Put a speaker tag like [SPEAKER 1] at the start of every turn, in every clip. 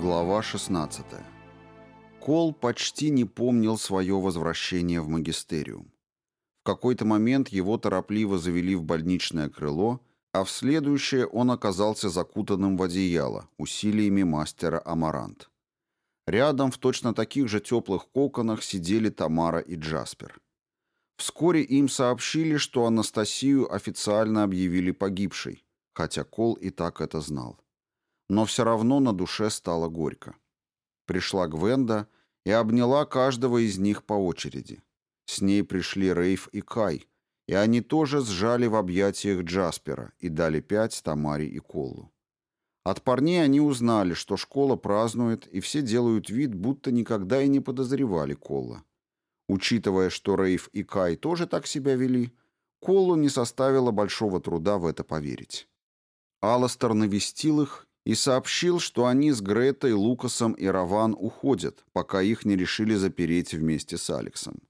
[SPEAKER 1] Глава 16. Кол почти не помнил свое возвращение в магистериум. В какой-то момент его торопливо завели в больничное крыло, а в следующее он оказался закутанным в одеяло усилиями мастера Амарант. Рядом в точно таких же теплых коконах сидели Тамара и Джаспер. Вскоре им сообщили, что Анастасию официально объявили погибшей, хотя Кол и так это знал но все равно на душе стало горько. Пришла Гвенда и обняла каждого из них по очереди. С ней пришли Рейф и Кай, и они тоже сжали в объятиях Джаспера и дали пять Тамаре и Колу. От парней они узнали, что школа празднует, и все делают вид, будто никогда и не подозревали Колла. Учитывая, что Рейф и Кай тоже так себя вели, Колу не составило большого труда в это поверить. Аластер навестил их и сообщил, что они с Гретой, Лукасом и Раван уходят, пока их не решили запереть вместе с Алексом.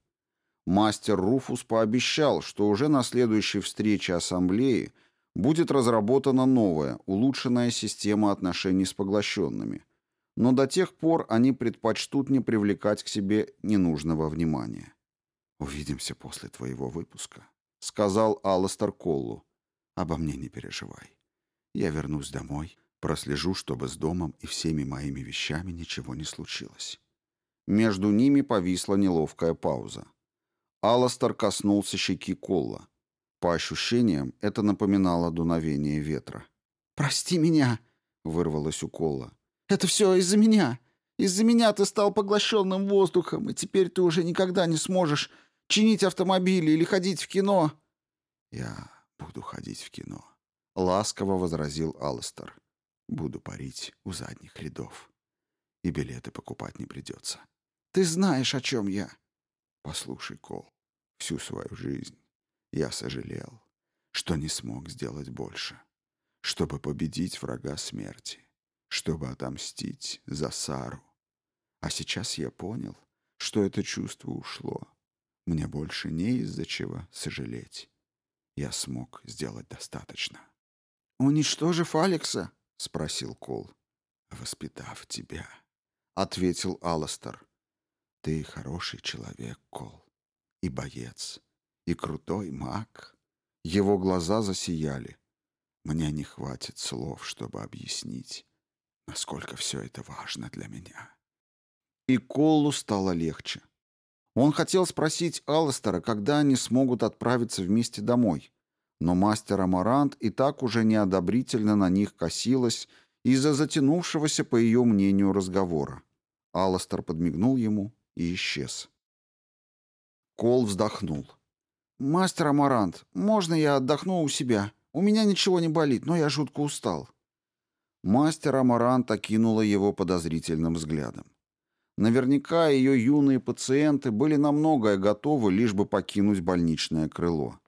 [SPEAKER 1] Мастер Руфус пообещал, что уже на следующей встрече ассамблеи будет разработана новая, улучшенная система отношений с поглощенными, но до тех пор они предпочтут не привлекать к себе ненужного внимания. «Увидимся после твоего выпуска», — сказал Алластер Коллу. «Обо мне не переживай. Я вернусь домой» Прослежу, чтобы с домом и всеми моими вещами ничего не случилось. Между ними повисла неловкая пауза. Аластер коснулся щеки Колла. По ощущениям, это напоминало дуновение ветра.
[SPEAKER 2] «Прости меня!» — вырвалось у Колла. «Это все из-за меня! Из-за меня ты стал поглощенным воздухом, и теперь ты уже никогда не сможешь чинить автомобили или ходить в кино!»
[SPEAKER 1] «Я буду ходить в кино», — ласково возразил Алластер. Буду парить у задних рядов. И билеты покупать не придется.
[SPEAKER 2] Ты знаешь, о чем я.
[SPEAKER 1] Послушай, Кол, всю свою жизнь я сожалел, что не смог сделать больше, чтобы победить врага смерти, чтобы отомстить за Сару. А сейчас я понял, что это чувство ушло. Мне больше не из-за чего сожалеть. Я смог сделать достаточно.
[SPEAKER 2] «Уничтожив Алекса?»
[SPEAKER 1] — спросил Кол. «Воспитав тебя», — ответил Аластер. «Ты хороший человек, Кол, и боец, и крутой маг». Его глаза засияли. Мне не хватит слов, чтобы объяснить, насколько все это важно для меня. И Колу стало легче. Он хотел спросить Алластера, когда они смогут отправиться вместе домой но мастер Амарант и так уже неодобрительно на них косилась из-за затянувшегося, по ее мнению, разговора. Алластер подмигнул ему и исчез. Кол вздохнул. «Мастер Амарант, можно я отдохну у себя? У меня ничего не болит, но я жутко устал». Мастер Амарант окинула его подозрительным взглядом. Наверняка ее юные пациенты были на многое готовы, лишь бы покинуть больничное крыло.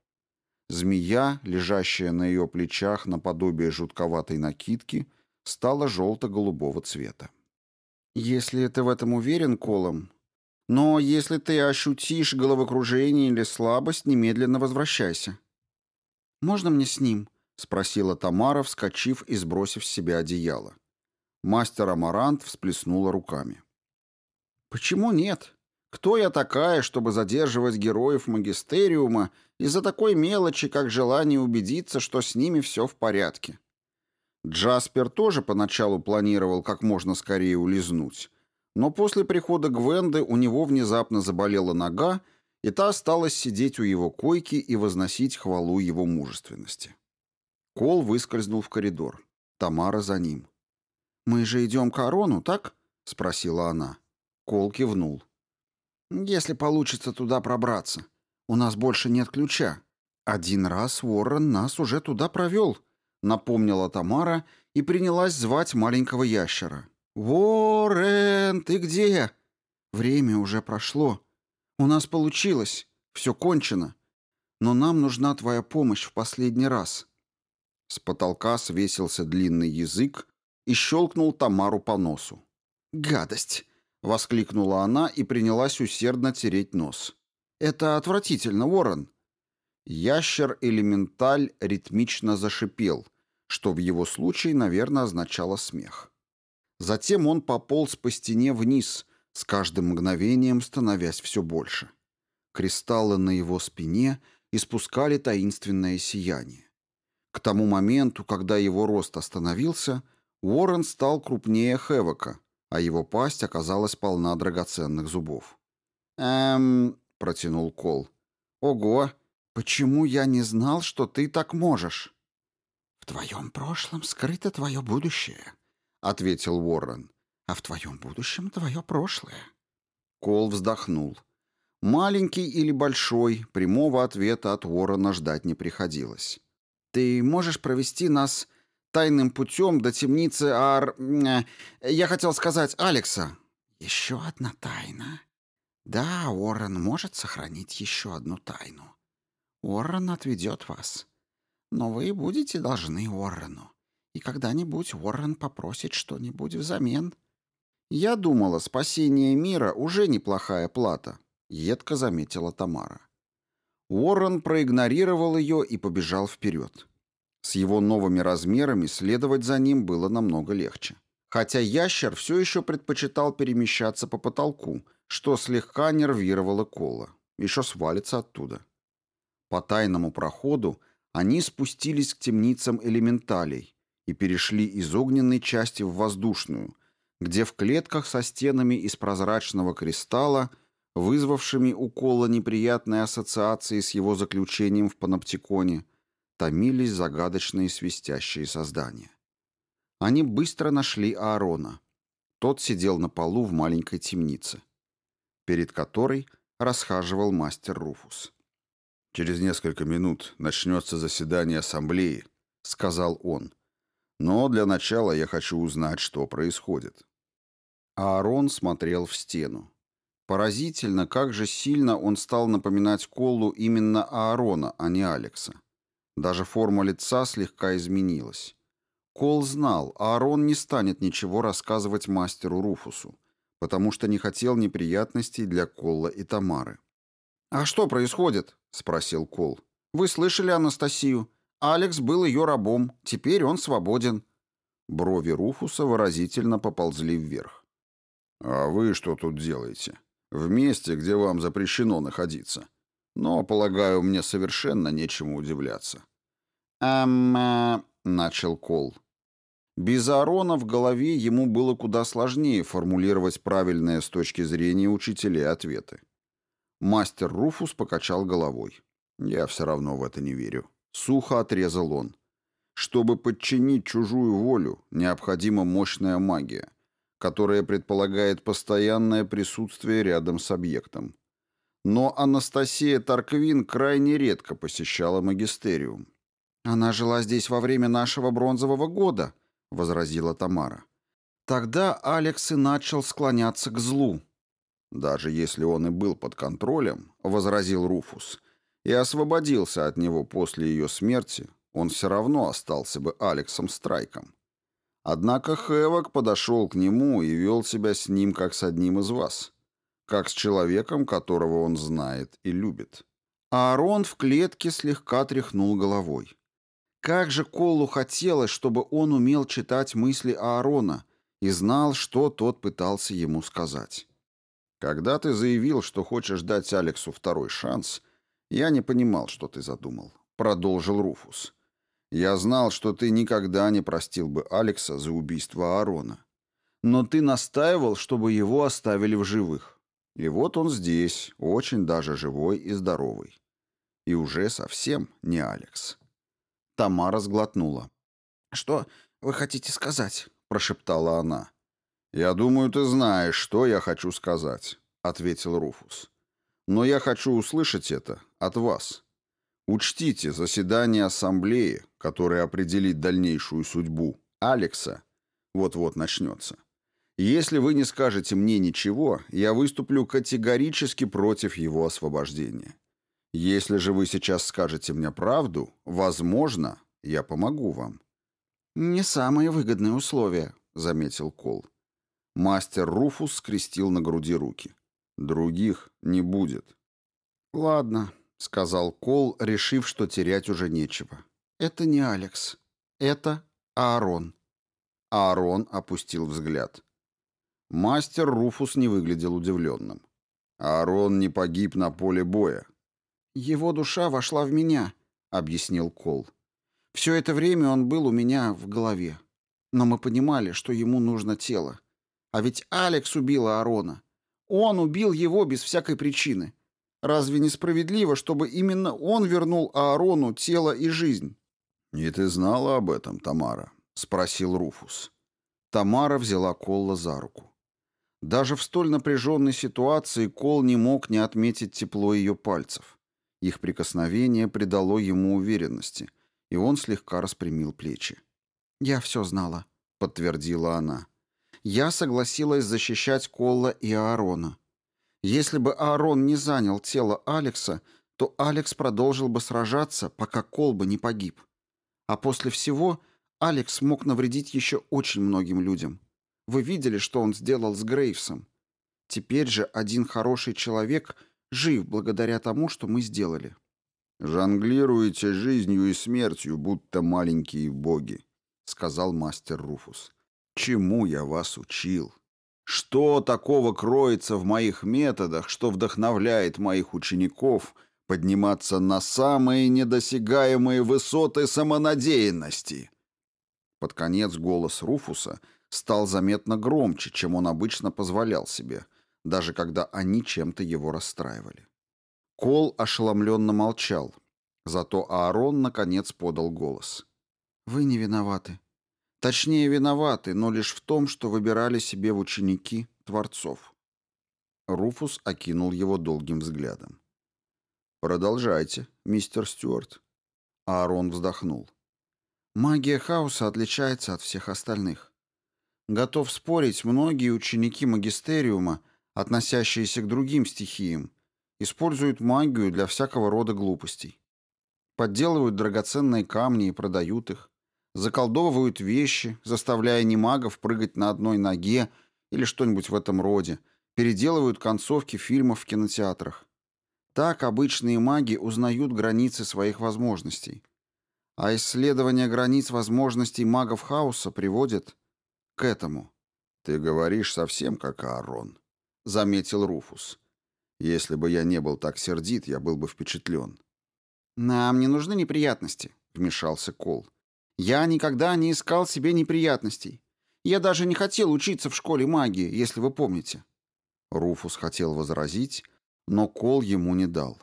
[SPEAKER 1] Змея, лежащая на ее плечах наподобие жутковатой накидки, стала желто-голубого цвета. «Если ты в этом уверен, Колом, но если ты ощутишь головокружение или слабость, немедленно возвращайся». «Можно мне с ним?» — спросила Тамара, вскочив и сбросив с себя одеяло. Мастер Амарант всплеснула руками. «Почему нет? Кто я такая, чтобы задерживать героев магистериума из-за такой мелочи, как желание убедиться, что с ними все в порядке? Джаспер тоже поначалу планировал как можно скорее улизнуть, но после прихода Гвенды у него внезапно заболела нога, и та осталась сидеть у его койки и возносить хвалу его мужественности. Кол выскользнул в коридор. Тамара за ним. «Мы же идем к Арону, так?» — спросила она. Кол кивнул. Если получится туда пробраться. У нас больше нет ключа. Один раз Уоррен нас уже туда провел, напомнила Тамара и принялась звать маленького ящера. «Уоррен, ты где?» «Время уже прошло. У нас получилось. Все кончено. Но нам нужна твоя помощь в последний раз». С потолка свесился длинный язык и щелкнул Тамару по носу. «Гадость! Воскликнула она и принялась усердно тереть нос. «Это отвратительно, Ворон!» Ящер-элементаль ритмично зашипел, что в его случае, наверное, означало смех. Затем он пополз по стене вниз, с каждым мгновением становясь все больше. Кристаллы на его спине испускали таинственное сияние. К тому моменту, когда его рост остановился, Уоррен стал крупнее Хевока, а его пасть оказалась полна драгоценных зубов.
[SPEAKER 2] «Эм...» — протянул Кол. «Ого! Почему я не знал, что ты так можешь?» «В твоем прошлом скрыто твое будущее», — ответил Уоррен. «А в твоем будущем твое прошлое».
[SPEAKER 1] Кол вздохнул. Маленький или большой, прямого ответа от Уоррена ждать не приходилось.
[SPEAKER 2] «Ты можешь провести нас тайным путем до темницы Ар... Э, я хотел сказать Алекса». «Еще одна тайна», да, Уоррен может сохранить еще одну тайну. Уоррен отведет вас. Но вы будете должны Уоррену. И когда-нибудь Уоррен попросит что-нибудь взамен.
[SPEAKER 1] Я думала, спасение мира уже неплохая плата, едко заметила Тамара. Уоррен проигнорировал ее и побежал вперед. С его новыми размерами следовать за ним было намного легче. Хотя ящер все еще предпочитал перемещаться по потолку, что слегка нервировало Кола. Еще свалится оттуда. По тайному проходу они спустились к темницам элементалей и перешли из огненной части в воздушную, где в клетках со стенами из прозрачного кристалла, вызвавшими у Кола неприятные ассоциации с его заключением в паноптиконе, томились загадочные свистящие создания. Они быстро нашли Аарона. Тот сидел на полу в маленькой темнице перед которой расхаживал мастер Руфус.
[SPEAKER 3] «Через несколько минут начнется заседание ассамблеи», — сказал он. «Но для начала я хочу узнать, что происходит».
[SPEAKER 1] Аарон смотрел в стену. Поразительно, как же сильно он стал напоминать Колу именно Аарона, а не Алекса. Даже форма лица слегка изменилась. Кол знал, Аарон не станет ничего рассказывать мастеру Руфусу потому что не хотел неприятностей для Колла и Тамары.
[SPEAKER 2] «А что происходит?» — спросил Кол. «Вы слышали Анастасию? Алекс был ее рабом, теперь он свободен».
[SPEAKER 1] Брови Руфуса выразительно поползли вверх.
[SPEAKER 3] «А вы что тут делаете? В месте, где вам запрещено находиться. Но, полагаю, мне совершенно нечему удивляться».
[SPEAKER 1] «Эм...» э, — начал Кол. Без Аарона в голове ему было куда сложнее формулировать правильные с точки зрения учителей ответы. Мастер Руфус покачал головой. «Я все равно в это не верю». Сухо отрезал он. «Чтобы подчинить чужую волю, необходима мощная магия, которая предполагает постоянное присутствие рядом с объектом. Но Анастасия Тарквин крайне редко посещала магистериум.
[SPEAKER 2] Она жила здесь во время нашего бронзового года», — возразила Тамара. Тогда Алекс и начал склоняться к злу.
[SPEAKER 1] «Даже если он и был под контролем», — возразил Руфус, «и освободился от него после ее смерти, он все равно остался бы Алексом Страйком. Однако Хэвок подошел к нему и вел себя с ним как с одним из вас, как с человеком, которого он знает и любит». Аарон в клетке слегка тряхнул головой. Как же Колу хотелось, чтобы он умел читать мысли Аарона и знал, что тот пытался ему сказать. «Когда ты заявил, что хочешь дать Алексу второй шанс, я не понимал, что ты задумал», — продолжил Руфус. «Я знал, что ты никогда не простил бы Алекса за убийство Аарона. Но ты настаивал, чтобы его оставили в живых. И вот он здесь, очень даже живой и здоровый. И уже совсем не Алекс». Тамара сглотнула.
[SPEAKER 2] «Что вы хотите сказать?»
[SPEAKER 1] — прошептала она. «Я думаю, ты знаешь, что я хочу сказать», — ответил Руфус. «Но я хочу услышать это от вас. Учтите, заседание ассамблеи, которое определит дальнейшую судьбу Алекса, вот-вот начнется. Если вы не скажете мне ничего, я выступлю категорически против его освобождения. Если же вы сейчас скажете мне правду, возможно, я помогу вам».
[SPEAKER 2] «Не самые выгодные условия», — заметил Кол.
[SPEAKER 1] Мастер Руфус скрестил на груди руки. «Других не будет».
[SPEAKER 2] «Ладно», — сказал Кол, решив, что терять уже нечего. «Это не Алекс. Это Аарон».
[SPEAKER 3] Аарон опустил взгляд. Мастер Руфус не выглядел удивленным. Аарон не погиб на поле боя.
[SPEAKER 2] «Его душа вошла в меня», — объяснил Кол. «Все это время он был у меня в голове. Но мы понимали, что ему нужно тело. А ведь Алекс убил Аарона. Он убил его без всякой причины. Разве несправедливо, чтобы именно он вернул Аарону тело и жизнь?»
[SPEAKER 3] «И ты знала об этом, Тамара?» — спросил Руфус.
[SPEAKER 1] Тамара взяла Колла за руку. Даже в столь напряженной ситуации Кол не мог не отметить тепло ее пальцев. Их прикосновение придало ему уверенности, и он слегка распрямил плечи. «Я все знала», — подтвердила она. «Я согласилась защищать Колла и Аарона. Если бы Аарон не занял тело Алекса, то Алекс продолжил бы сражаться, пока Кол бы не погиб. А после всего Алекс мог навредить еще очень многим людям. Вы видели, что он сделал с Грейвсом. Теперь же один хороший человек жив благодаря тому, что мы сделали.
[SPEAKER 3] «Жонглируете жизнью и смертью, будто маленькие боги», — сказал мастер Руфус. «Чему я вас учил? Что такого кроется в моих методах, что вдохновляет моих учеников подниматься на самые недосягаемые высоты самонадеянности?» Под конец голос Руфуса — стал заметно громче, чем он обычно позволял себе, даже когда они чем-то его расстраивали. Кол ошеломленно молчал, зато Аарон наконец подал голос.
[SPEAKER 2] «Вы не виноваты. Точнее, виноваты, но лишь в том, что выбирали себе в ученики творцов».
[SPEAKER 3] Руфус окинул его долгим взглядом. «Продолжайте, мистер Стюарт».
[SPEAKER 1] Аарон вздохнул.
[SPEAKER 2] «Магия хаоса отличается от всех остальных. Готов спорить, многие ученики магистериума, относящиеся к другим стихиям, используют магию для всякого рода глупостей. Подделывают драгоценные камни и продают их, заколдовывают вещи, заставляя немагов прыгать на одной ноге или что-нибудь в этом роде, переделывают концовки фильмов в кинотеатрах. Так обычные маги узнают границы своих возможностей. А исследование границ возможностей магов хаоса приводит к этому.
[SPEAKER 3] «Ты говоришь совсем как Аарон», — заметил Руфус. «Если бы я не был так сердит, я был бы впечатлен».
[SPEAKER 2] «Нам не нужны неприятности», — вмешался Кол. «Я никогда не искал себе неприятностей. Я даже не хотел учиться в школе магии, если вы помните».
[SPEAKER 1] Руфус хотел возразить, но Кол ему не дал.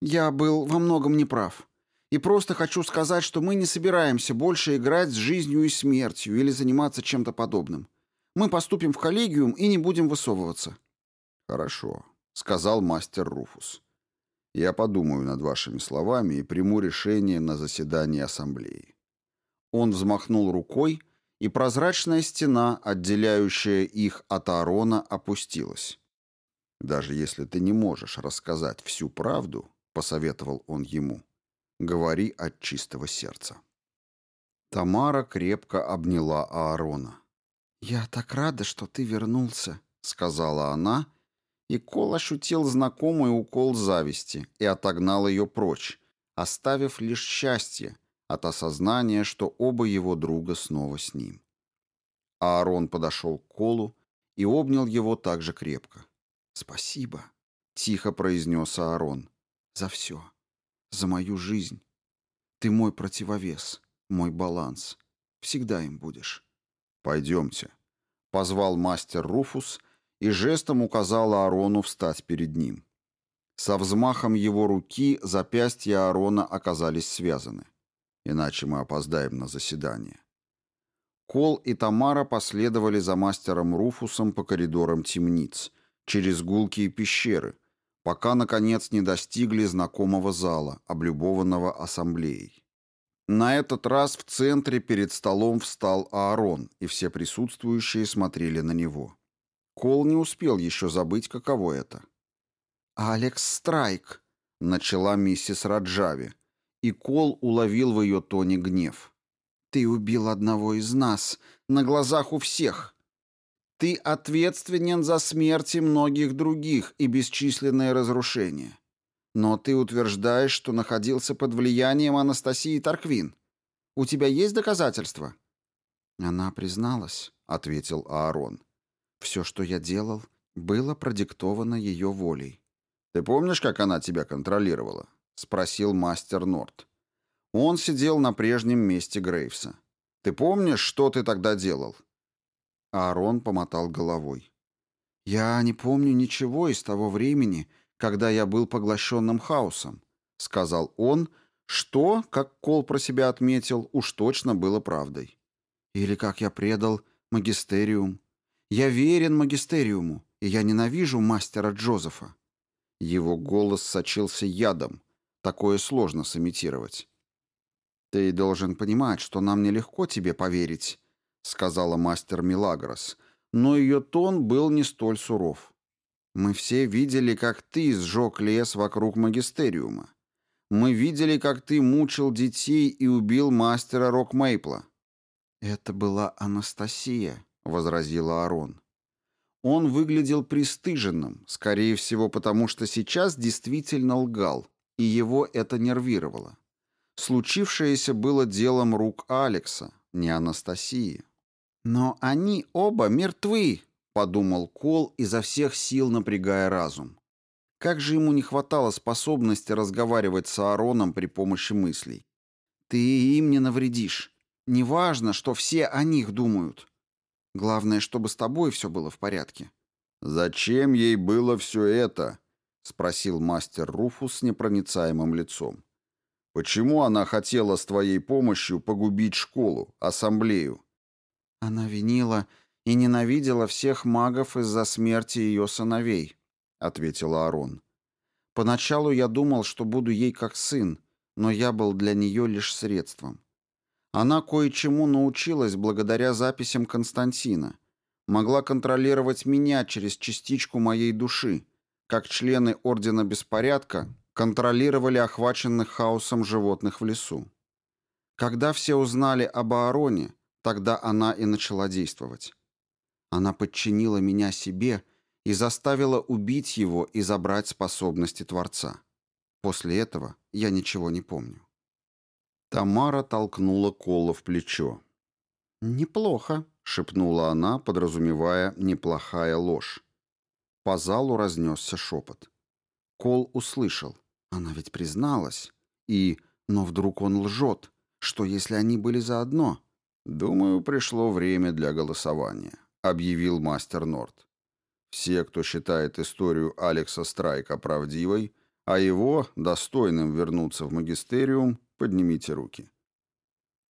[SPEAKER 2] «Я был во многом неправ. И просто хочу сказать, что мы не собираемся больше играть с жизнью и смертью или заниматься чем-то подобным. Мы поступим в коллегиум и не будем высовываться».
[SPEAKER 3] «Хорошо», — сказал мастер Руфус. «Я подумаю над вашими словами и приму решение на заседании ассамблеи».
[SPEAKER 1] Он взмахнул рукой, и прозрачная стена, отделяющая их от Аарона, опустилась.
[SPEAKER 3] «Даже если ты не можешь рассказать всю правду», — посоветовал он ему, — Говори от чистого сердца.
[SPEAKER 1] Тамара крепко обняла Аарона.
[SPEAKER 2] «Я так рада, что ты вернулся», —
[SPEAKER 1] сказала она, и Кол ощутил знакомый укол зависти и отогнал ее прочь, оставив лишь счастье от осознания, что оба его друга снова с ним. Аарон подошел к Колу и обнял его так же крепко.
[SPEAKER 2] «Спасибо», —
[SPEAKER 1] тихо произнес Аарон, —
[SPEAKER 2] «за все» за мою жизнь. Ты мой противовес, мой баланс. Всегда им будешь.
[SPEAKER 1] Пойдемте. Позвал мастер Руфус и жестом указал Аарону встать перед ним. Со взмахом его руки запястья Аарона оказались связаны. Иначе мы опоздаем на заседание. Кол и Тамара последовали за мастером Руфусом по коридорам темниц, через гулкие пещеры, пока, наконец, не достигли знакомого зала, облюбованного ассамблеей. На этот раз в центре перед столом встал Аарон, и все присутствующие смотрели на него. Кол не успел еще забыть, каково это.
[SPEAKER 2] «Алекс Страйк», —
[SPEAKER 1] начала миссис Раджави, и Кол уловил в ее тоне гнев.
[SPEAKER 2] «Ты убил одного из нас, на глазах у всех. Ты ответственен за смерти многих других и бесчисленные разрушения. Но ты утверждаешь, что находился под влиянием Анастасии Тарквин. У тебя есть доказательства?» «Она призналась», — ответил Аарон. «Все, что я делал, было продиктовано ее волей».
[SPEAKER 3] «Ты помнишь, как она тебя контролировала?» — спросил мастер Норт. Он сидел на прежнем месте Грейвса. «Ты помнишь, что ты тогда делал?»
[SPEAKER 2] Аарон помотал головой. «Я не помню ничего из того времени, когда я был поглощенным хаосом», — сказал он, что, как Кол про себя отметил, уж точно было правдой. «Или как я предал магистериум. Я верен магистериуму, и я ненавижу мастера Джозефа». Его голос сочился ядом. Такое сложно сымитировать. «Ты должен понимать, что нам нелегко тебе поверить», — сказала мастер Милагрос, но ее тон был не столь суров. «Мы все видели, как ты сжег лес вокруг магистериума. Мы видели, как ты мучил детей и убил мастера Рок-Мейпла». «Это была Анастасия», — возразила Арон. Он выглядел пристыженным, скорее всего, потому что сейчас действительно лгал, и его это нервировало. Случившееся было делом рук Алекса, не Анастасии. «Но они оба мертвы», — подумал Кол, изо всех сил напрягая разум. Как же ему не хватало способности разговаривать с Аароном при помощи мыслей. «Ты им не навредишь. Неважно, что все о них думают. Главное, чтобы с тобой все было в порядке».
[SPEAKER 3] «Зачем ей было все это?» — спросил мастер Руфус с непроницаемым лицом. «Почему она хотела с твоей помощью погубить школу, ассамблею?»
[SPEAKER 2] Она винила и ненавидела всех магов из-за смерти ее сыновей, — ответила Арон. Поначалу я думал, что буду ей как сын, но я был для нее лишь средством. Она кое-чему научилась благодаря записям Константина. Могла контролировать меня через частичку моей души, как члены Ордена Беспорядка контролировали охваченных хаосом животных в лесу. Когда все узнали об Аароне, Тогда она и начала действовать. Она подчинила меня себе и заставила убить его и забрать способности Творца. После этого я ничего не помню.
[SPEAKER 3] Тамара толкнула Кола в плечо.
[SPEAKER 2] «Неплохо», — шепнула она, подразумевая «неплохая ложь». По залу разнесся шепот. Кол услышал. Она ведь призналась. И... Но вдруг он лжет. Что, если они были заодно?
[SPEAKER 3] «Думаю, пришло время для голосования», — объявил мастер Норт. «Все, кто считает историю Алекса Страйка правдивой, а его достойным вернуться в магистериум, поднимите руки».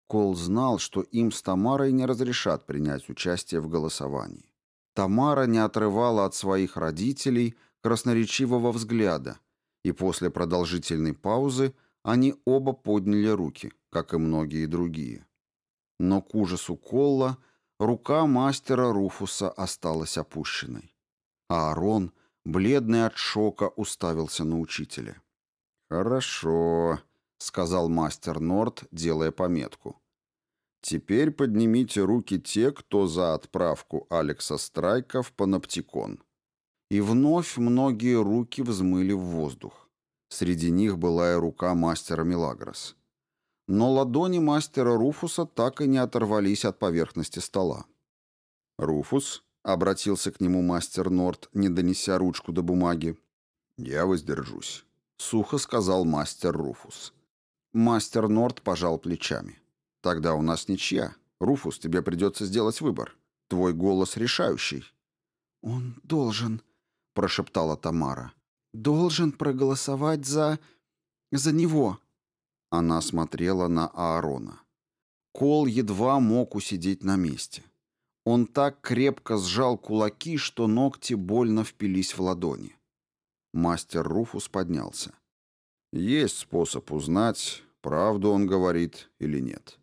[SPEAKER 2] Кол знал, что им с Тамарой не разрешат принять участие в голосовании. Тамара не отрывала от своих родителей красноречивого взгляда, и после продолжительной паузы они оба подняли руки, как и многие другие. Но к ужасу Колла рука мастера Руфуса осталась опущенной. А Аарон, бледный от шока, уставился на учителя.
[SPEAKER 3] «Хорошо», — сказал мастер Норт, делая пометку. «Теперь поднимите руки те, кто за отправку Алекса Страйка в Паноптикон».
[SPEAKER 2] И вновь многие руки взмыли в воздух. Среди них была и рука мастера Милагрос но ладони мастера Руфуса так и не оторвались от поверхности стола.
[SPEAKER 3] «Руфус?» — обратился к нему мастер Норт, не донеся ручку до бумаги. «Я воздержусь», — сухо сказал мастер Руфус.
[SPEAKER 2] Мастер Норт пожал плечами. «Тогда у нас ничья. Руфус, тебе придется сделать выбор. Твой голос решающий». «Он должен», — прошептала Тамара. «Должен проголосовать за... за него». Она смотрела на Аарона. Кол едва мог усидеть на месте. Он так крепко сжал кулаки, что ногти больно впились в ладони. Мастер Руфус поднялся.
[SPEAKER 3] Есть способ узнать, правду он говорит или нет.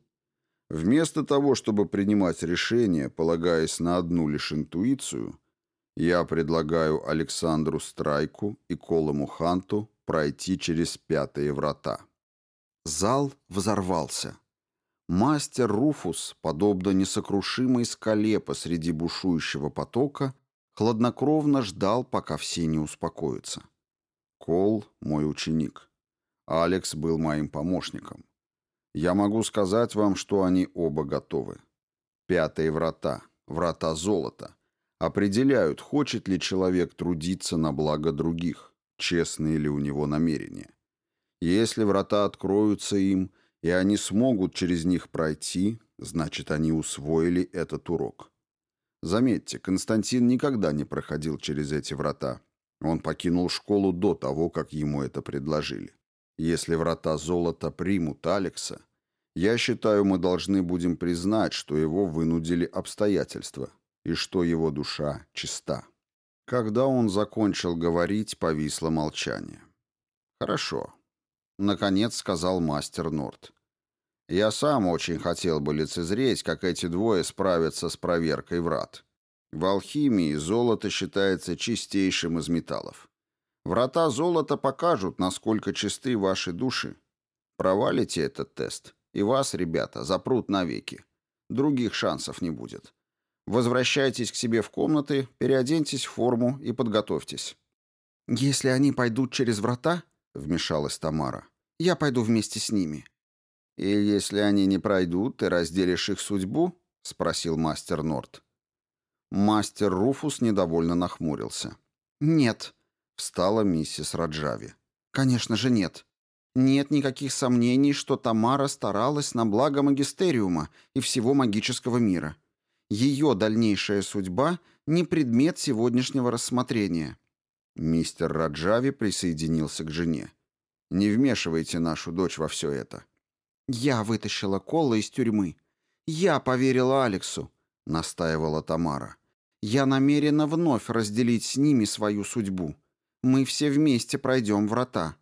[SPEAKER 3] Вместо того, чтобы принимать решение, полагаясь на одну лишь интуицию, я предлагаю Александру Страйку и Колому Ханту пройти через пятые врата.
[SPEAKER 2] Зал взорвался. Мастер Руфус, подобно несокрушимой скале посреди бушующего потока, хладнокровно ждал, пока все не успокоятся.
[SPEAKER 3] Кол — мой ученик. Алекс был моим помощником. Я могу сказать вам, что они оба готовы. Пятые врата, врата золота, определяют, хочет ли человек трудиться на благо других, честные ли у него намерения. Если врата откроются им, и они смогут через них пройти, значит, они усвоили этот урок. Заметьте, Константин никогда не проходил через эти врата. Он покинул школу до того, как ему это предложили. Если врата золота примут Алекса, я считаю, мы должны будем признать, что его вынудили обстоятельства и что его душа чиста. Когда он закончил говорить, повисло молчание. «Хорошо», — наконец сказал мастер Норт. «Я сам очень хотел бы лицезреть, как эти двое справятся с проверкой врат. В алхимии золото считается чистейшим из металлов. Врата золота покажут, насколько чисты ваши души. Провалите этот тест, и вас, ребята, запрут навеки. Других шансов не будет. Возвращайтесь к себе в комнаты, переоденьтесь в форму и подготовьтесь.
[SPEAKER 2] «Если они пойдут через врата», — вмешалась Тамара, — «я пойду вместе с ними».
[SPEAKER 3] «И если они не пройдут, ты разделишь их судьбу?» — спросил мастер Норт. Мастер Руфус недовольно нахмурился.
[SPEAKER 2] «Нет», —
[SPEAKER 3] встала миссис Раджави.
[SPEAKER 2] «Конечно же нет. Нет никаких сомнений, что Тамара старалась на благо магистериума и всего магического мира. Ее дальнейшая судьба не предмет сегодняшнего рассмотрения».
[SPEAKER 3] Мистер Раджави присоединился к жене. «Не вмешивайте нашу дочь во все это».
[SPEAKER 2] «Я вытащила Колла из тюрьмы. Я поверила Алексу», — настаивала Тамара. Я намерена вновь разделить с ними свою судьбу. Мы все вместе пройдем врата.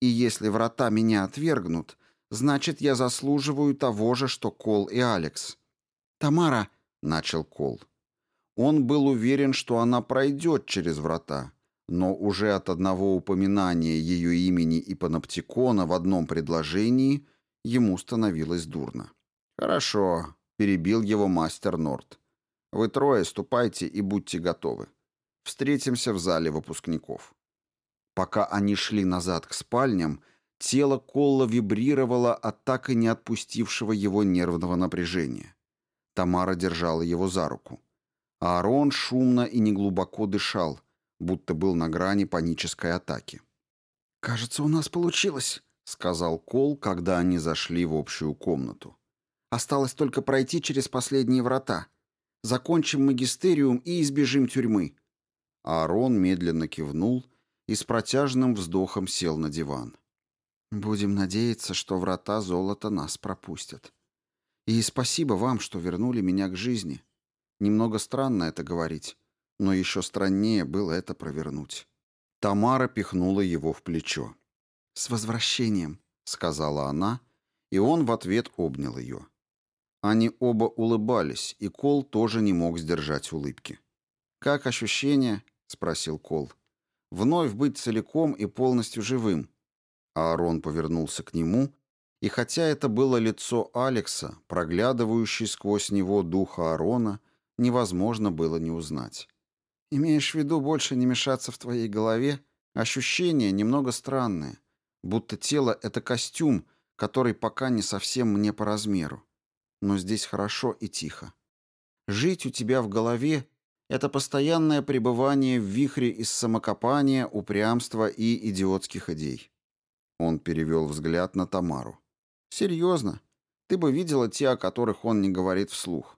[SPEAKER 2] И если врата меня отвергнут, значит, я заслуживаю того же, что Кол и Алекс. «Тамара», — начал Кол. Он был уверен, что она пройдет через врата, но уже от одного упоминания ее имени и паноптикона в одном предложении ему становилось дурно. «Хорошо», — перебил его мастер Норт. Вы трое ступайте и будьте готовы. Встретимся в зале выпускников». Пока они шли назад к спальням, тело Колла вибрировало от так и не отпустившего его нервного напряжения. Тамара держала его за руку. Аарон шумно и неглубоко дышал, будто был на грани панической атаки. «Кажется, у нас получилось», — сказал Кол, когда они зашли в общую комнату. «Осталось только пройти через последние врата. Закончим магистериум и избежим тюрьмы».
[SPEAKER 3] Аарон медленно кивнул и с протяжным вздохом сел на диван.
[SPEAKER 2] «Будем надеяться, что врата золота нас пропустят. И спасибо вам, что вернули меня к жизни. Немного странно это говорить, но еще страннее было это провернуть».
[SPEAKER 3] Тамара пихнула его в плечо.
[SPEAKER 2] «С возвращением», — сказала она,
[SPEAKER 3] и он в ответ обнял ее. Они оба улыбались, и Кол тоже не мог сдержать улыбки.
[SPEAKER 2] «Как ощущение?» — спросил Кол. «Вновь быть целиком и полностью живым».
[SPEAKER 3] Аарон повернулся к нему, и хотя это было лицо Алекса, проглядывающий сквозь него духа Аарона, невозможно было не узнать.
[SPEAKER 2] «Имеешь в виду больше не мешаться в твоей голове? Ощущение немного странное, будто тело — это костюм, который пока не совсем мне по размеру но здесь хорошо и тихо. Жить у тебя в голове — это постоянное пребывание в вихре из самокопания, упрямства и идиотских идей.
[SPEAKER 3] Он перевел взгляд на Тамару.
[SPEAKER 2] «Серьезно? Ты бы видела те, о которых он не говорит вслух.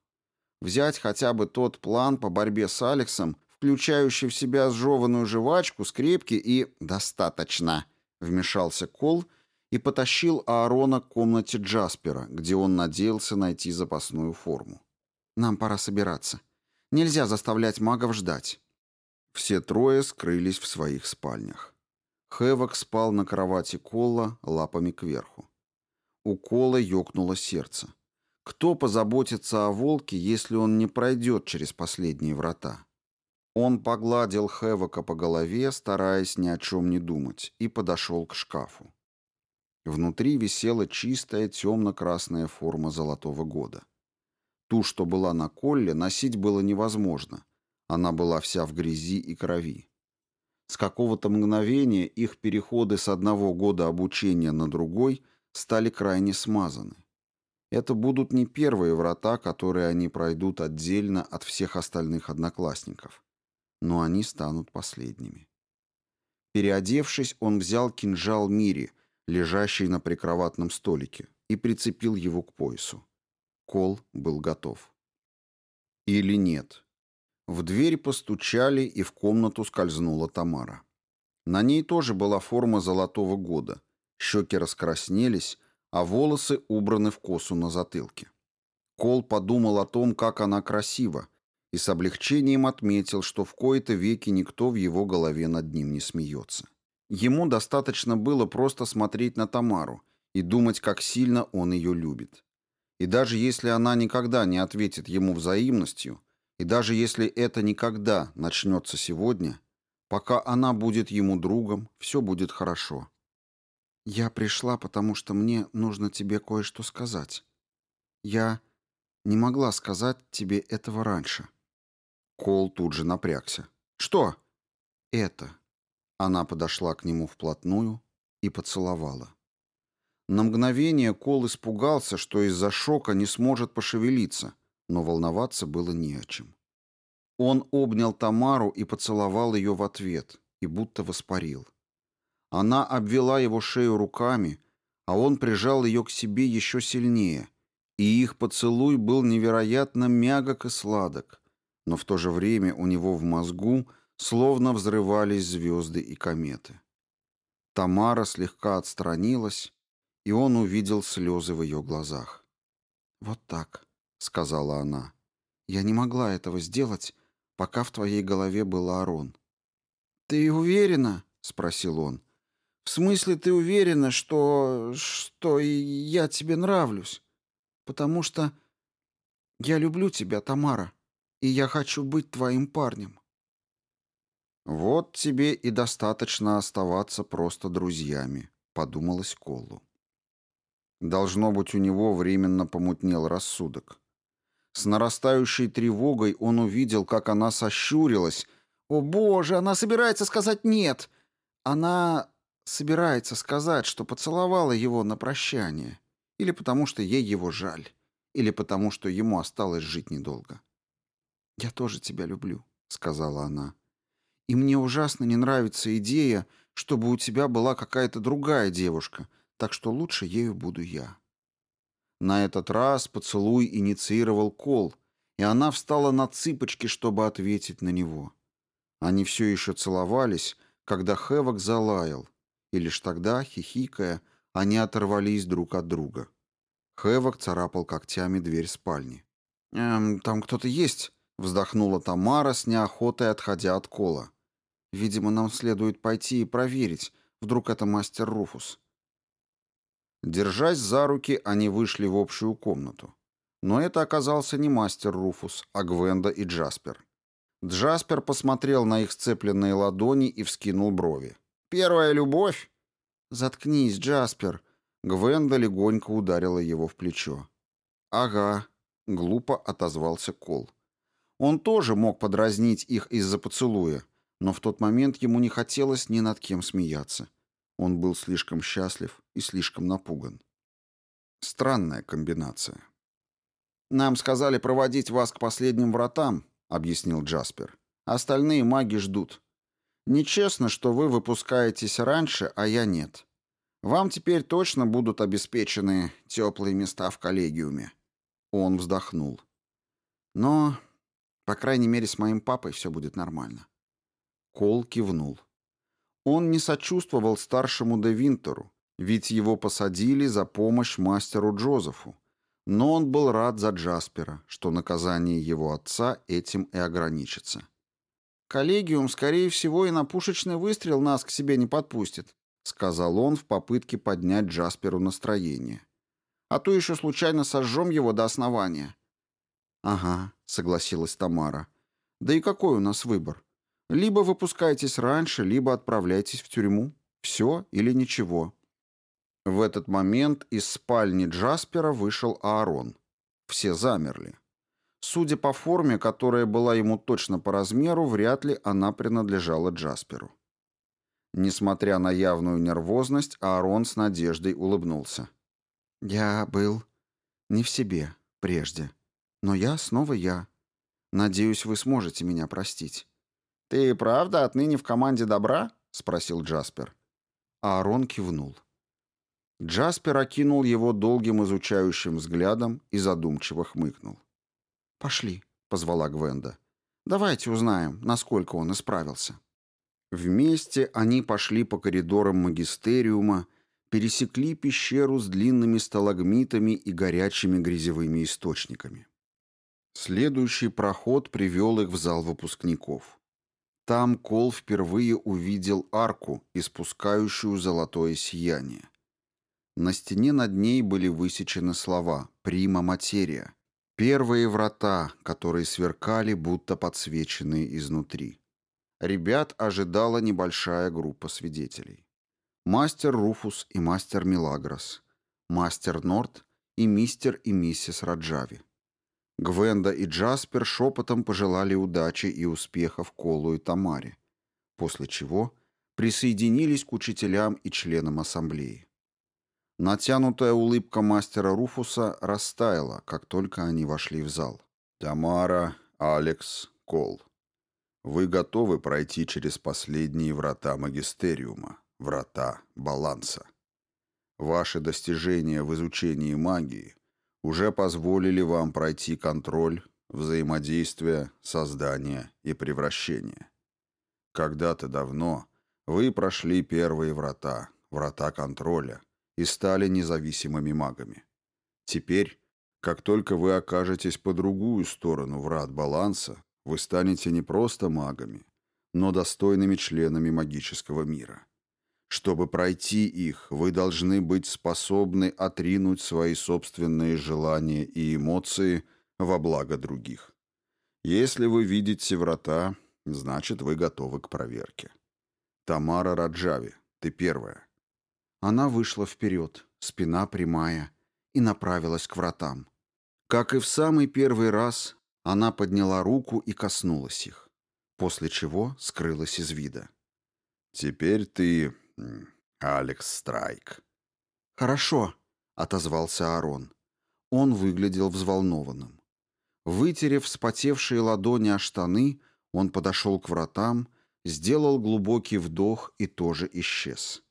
[SPEAKER 2] Взять хотя бы тот план по борьбе с Алексом, включающий в себя сжеванную жвачку, скрепки и... «Достаточно!» — вмешался Кол — и потащил Аарона к комнате Джаспера, где он надеялся найти запасную форму. «Нам пора собираться. Нельзя заставлять магов ждать».
[SPEAKER 3] Все трое скрылись в своих спальнях. Хэвок спал на кровати Колла лапами кверху. У Колла ёкнуло сердце. Кто позаботится о волке, если он не пройдет через последние врата? Он погладил Хэвока по голове, стараясь ни о чем не думать, и подошел к шкафу. Внутри висела чистая темно-красная форма золотого года. Ту, что была на колле, носить было невозможно. Она была вся в грязи и крови. С какого-то мгновения их переходы с одного года обучения на другой стали крайне смазаны.
[SPEAKER 1] Это будут не первые врата, которые они пройдут отдельно от всех остальных одноклассников, но они станут последними. Переодевшись, он взял кинжал Мири, лежащий на прикроватном столике, и прицепил его к поясу. Кол был готов. Или нет. В дверь постучали, и в комнату скользнула Тамара. На ней тоже была форма золотого года. Щеки раскраснелись, а волосы убраны в косу на затылке. Кол подумал о том, как она красива, и с облегчением отметил, что в кои-то веки никто в его голове над ним не смеется. Ему достаточно было просто смотреть на Тамару и думать, как сильно он ее любит. И даже если она никогда не ответит ему взаимностью, и даже если это никогда начнется сегодня, пока она будет ему другом, все будет хорошо. «Я пришла, потому что мне нужно тебе кое-что сказать. Я не могла сказать тебе этого раньше». Кол тут же напрягся. «Что?» «Это». Она подошла к нему вплотную и поцеловала. На мгновение Кол испугался, что из-за шока не сможет пошевелиться, но волноваться было не о чем. Он обнял Тамару и поцеловал ее в ответ, и будто воспарил. Она обвела его шею руками, а он прижал ее к себе еще сильнее, и их поцелуй был невероятно мягок и сладок, но в то же время у него в мозгу словно взрывались звезды и кометы. Тамара слегка отстранилась, и он увидел слезы в ее глазах. «Вот так», — сказала она. «Я не могла этого сделать, пока в твоей голове был Аарон». «Ты уверена?» — спросил он. В смысле, ты уверена, что... что я тебе нравлюсь? Потому что я люблю тебя, Тамара, и я хочу быть твоим парнем. Вот тебе и достаточно оставаться просто друзьями, подумалось Колу. Должно быть, у него временно помутнел рассудок. С нарастающей тревогой он увидел, как она сощурилась. «О, Боже, она собирается сказать «нет». Она собирается сказать, что поцеловала его на прощание, или потому что ей его жаль, или потому что ему осталось жить недолго. «Я тоже тебя люблю», — сказала она. «И мне ужасно не нравится идея, чтобы у тебя была какая-то другая девушка, так что лучше ею буду я». На этот раз поцелуй инициировал Кол, и она встала на цыпочки, чтобы ответить на него. Они все еще целовались, когда Хэвок залаял, и лишь тогда, хихикая, они оторвались друг от друга. Хэвок царапал когтями дверь спальни. «Эм, там кто-то есть?» — вздохнула Тамара с неохотой, отходя от кола. «Видимо, нам следует пойти и проверить. Вдруг это мастер Руфус». Держась за руки, они вышли в общую комнату. Но это оказался не мастер Руфус, а Гвенда и Джаспер. Джаспер посмотрел на их сцепленные ладони и вскинул брови. Первая любовь?» «Заткнись, Джаспер!» Гвенда легонько ударила его в плечо. «Ага», — глупо отозвался Кол. Он тоже мог подразнить их из-за поцелуя, но в тот момент ему не хотелось ни над кем смеяться. Он был слишком счастлив и слишком напуган. Странная комбинация. «Нам сказали проводить вас к последним вратам», — объяснил Джаспер. «Остальные маги ждут. Нечестно, что вы выпускаетесь раньше, а я нет. Вам теперь точно будут обеспечены теплые места в коллегиуме». Он вздохнул. «Но, по крайней мере, с моим папой все будет нормально». Кол кивнул. Он не сочувствовал старшему де Винтеру, ведь его посадили за помощь мастеру Джозефу. Но он был рад за Джаспера, что наказание его отца этим и ограничится. Коллегиум, скорее всего, и на пушечный выстрел нас к себе не подпустит», — сказал он в попытке поднять Джасперу настроение. «А то еще случайно сожжем его до основания». «Ага», — согласилась Тамара. «Да и какой у нас выбор? Либо выпускайтесь раньше, либо отправляйтесь в тюрьму. Все или ничего». В этот момент из спальни Джаспера вышел Аарон. Все замерли. Судя по форме, которая была ему точно по размеру, вряд ли она принадлежала Джасперу. Несмотря на явную нервозность, Аарон с надеждой улыбнулся. «Я был
[SPEAKER 2] Не в себе, прежде. Но я снова я. Надеюсь, вы сможете меня простить.
[SPEAKER 3] «Ты правда отныне в команде добра?» — спросил Джаспер.
[SPEAKER 2] Аарон кивнул. Джаспер окинул его долгим изучающим взглядом и задумчиво хмыкнул. «Пошли», — позвала Гвенда. «Давайте узнаем, насколько он исправился». Вместе они пошли по коридорам магистериума, пересекли пещеру с длинными сталагмитами и горячими грязевыми источниками. Следующий проход привел их в зал выпускников. Там Кол впервые увидел арку, испускающую золотое сияние. На стене над ней были высечены слова «Прима материя», первые врата, которые сверкали, будто подсвеченные изнутри. Ребят ожидала небольшая группа свидетелей. Мастер Руфус и мастер Милагрос, мастер Норт и мистер и миссис Раджави. Гвенда и Джаспер шепотом пожелали удачи и успехов Колу и Тамаре, после чего присоединились к учителям и членам ассамблеи. Натянутая улыбка мастера Руфуса растаяла, как только они вошли в зал.
[SPEAKER 3] «Тамара, Алекс, Кол, вы готовы пройти через последние врата магистериума, врата баланса. Ваши достижения в изучении магии уже позволили вам пройти контроль, взаимодействие, создание и превращение. Когда-то давно вы прошли первые врата, врата контроля, и стали независимыми магами. Теперь, как только вы окажетесь по другую сторону врат баланса, вы станете не просто магами, но достойными членами магического мира. Чтобы пройти их, вы должны быть способны отринуть свои собственные желания и эмоции во благо других. Если вы видите врата, значит, вы готовы к проверке. Тамара Раджави, ты первая.
[SPEAKER 2] Она вышла вперед, спина прямая, и направилась к вратам. Как и в самый первый раз, она подняла руку и коснулась их, после чего скрылась из вида.
[SPEAKER 3] «Теперь ты Алекс Страйк».
[SPEAKER 2] «Хорошо», — отозвался Аарон. Он выглядел взволнованным. Вытерев вспотевшие ладони о штаны, он подошел к вратам, сделал глубокий вдох и тоже исчез.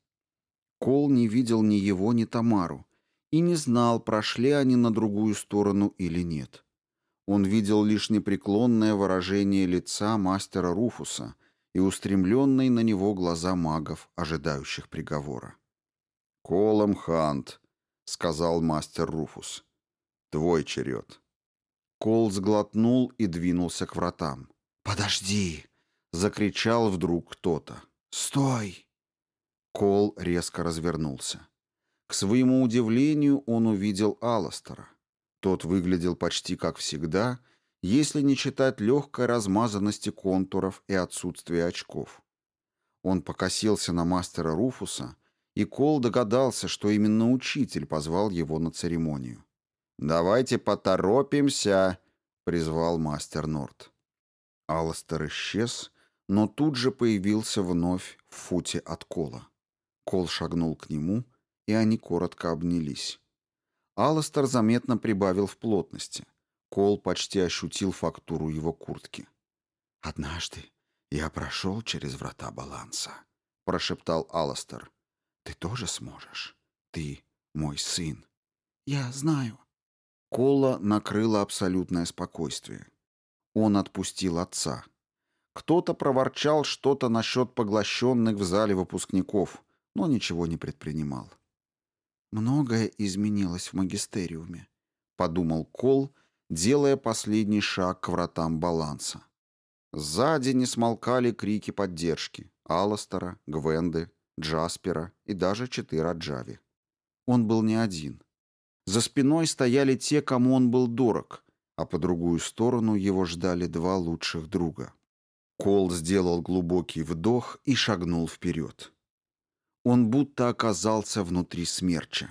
[SPEAKER 2] Кол не видел ни его, ни Тамару и не знал, прошли они на другую сторону или нет. Он видел лишь непреклонное выражение лица мастера Руфуса — и устремленные на него глаза магов, ожидающих приговора.
[SPEAKER 3] «Колом Хант», — сказал мастер Руфус. «Твой черед».
[SPEAKER 2] Кол сглотнул и двинулся к вратам. «Подожди!» — закричал вдруг кто-то. «Стой!» Кол резко развернулся. К своему удивлению он увидел Алластера. Тот выглядел почти как всегда — если не считать легкой размазанности контуров и отсутствия очков. Он покосился на мастера Руфуса, и Кол догадался, что именно учитель позвал его на церемонию. «Давайте поторопимся!» — призвал мастер Норт. Алластер исчез, но тут же появился вновь в футе от Кола. Кол шагнул к нему, и они коротко обнялись. Алластер заметно прибавил в плотности — Кол почти ощутил фактуру его куртки. «Однажды я прошел через врата баланса», — прошептал Аластер. «Ты тоже сможешь. Ты мой сын». «Я знаю». Кола накрыло абсолютное спокойствие. Он отпустил отца. Кто-то проворчал что-то насчет поглощенных в зале выпускников, но ничего не предпринимал. «Многое изменилось в магистериуме», — подумал Кол, — делая последний шаг к вратам баланса. Сзади не смолкали крики поддержки Алластера, Гвенды, Джаспера и даже Четыра Джави. Он был не один. За спиной стояли те, кому он был дорог, а по другую сторону его ждали два лучших друга. Кол сделал глубокий вдох и шагнул вперед. Он будто оказался внутри смерча.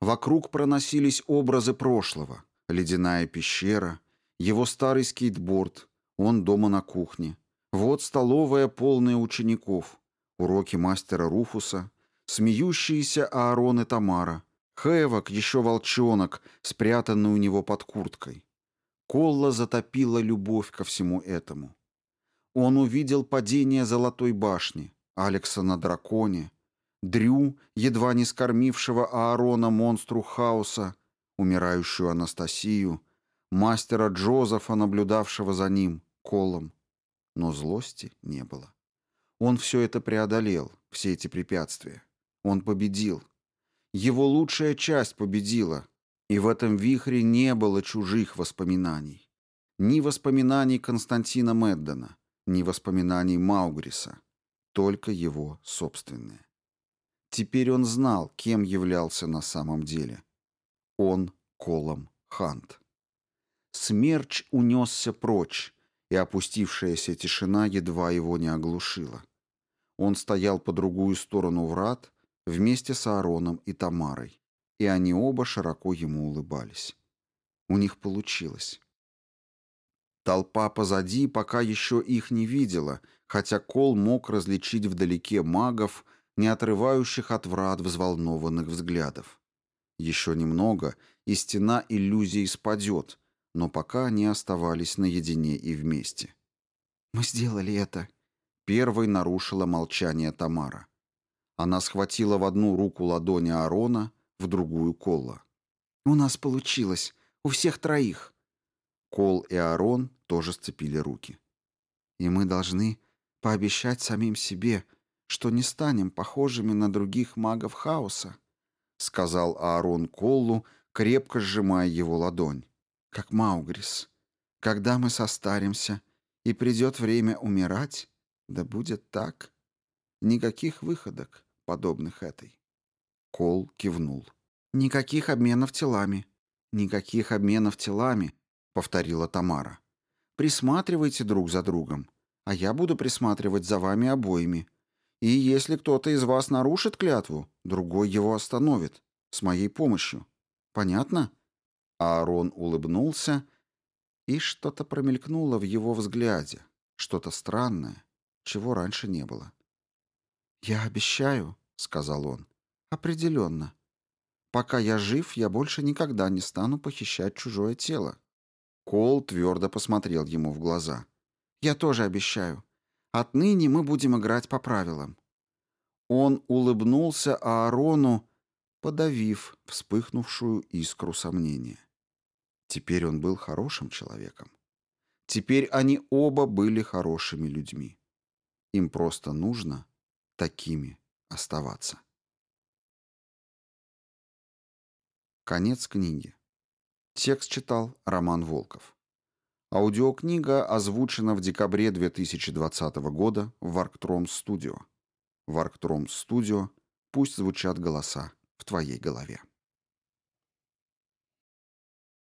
[SPEAKER 2] Вокруг проносились образы прошлого — Ледяная пещера, его старый скейтборд, он дома на кухне. Вот столовая, полная учеников, уроки мастера Руфуса, смеющиеся Аарон и Тамара,
[SPEAKER 1] Хэвок еще волчонок, спрятанный у него под курткой. Колла затопила любовь ко всему этому. Он увидел падение Золотой башни, Алекса на драконе, Дрю, едва не скормившего Аарона монстру хаоса, умирающую Анастасию, мастера Джозефа, наблюдавшего за ним, колом. Но злости не было. Он все это преодолел, все эти препятствия. Он победил. Его лучшая часть победила, и в этом вихре не было чужих воспоминаний. Ни воспоминаний Константина Меддена, ни воспоминаний Маугриса, только его собственные. Теперь он знал, кем являлся на самом деле. Он Колом Хант. Смерч унесся прочь, и опустившаяся тишина едва его не оглушила. Он стоял по другую сторону врат вместе с Аароном и Тамарой, и они оба широко ему улыбались. У них получилось. Толпа позади пока еще их не видела, хотя Кол мог различить вдалеке магов, не отрывающих от врат взволнованных взглядов. Еще немного, и стена иллюзий спадет, но пока они оставались наедине и вместе.
[SPEAKER 2] «Мы сделали это», —
[SPEAKER 1] первой нарушила молчание Тамара. Она схватила в одну руку ладони Арона, в другую Колла.
[SPEAKER 2] «У нас получилось. У всех троих».
[SPEAKER 1] Кол и Арон тоже сцепили руки.
[SPEAKER 2] «И мы должны пообещать самим себе, что не станем похожими на других магов хаоса», сказал Аарон Коллу, крепко сжимая его ладонь. «Как Маугрис. Когда мы состаримся и придет время умирать, да будет так. Никаких выходок, подобных этой».
[SPEAKER 1] Кол кивнул.
[SPEAKER 2] «Никаких обменов телами. Никаких обменов телами», — повторила Тамара. «Присматривайте друг за другом, а я буду присматривать за вами обоими. И если кто-то из вас нарушит клятву, другой его остановит. С моей помощью. Понятно?»
[SPEAKER 1] Аарон улыбнулся,
[SPEAKER 2] и что-то промелькнуло в его взгляде. Что-то странное, чего раньше не было. «Я обещаю», — сказал он, — «определенно. Пока я жив, я больше никогда не стану похищать чужое тело».
[SPEAKER 1] Кол твердо посмотрел ему в глаза.
[SPEAKER 2] «Я тоже обещаю. Отныне мы будем играть по правилам».
[SPEAKER 1] Он улыбнулся Аарону, подавив вспыхнувшую искру сомнения. Теперь он был хорошим человеком. Теперь они оба были хорошими людьми. Им просто нужно такими оставаться. Конец книги. Текст читал Роман Волков. Аудиокнига озвучена в декабре 2020 года в Warktrom Studio. Warktrом Studio. Пусть звучат голоса в твоей голове.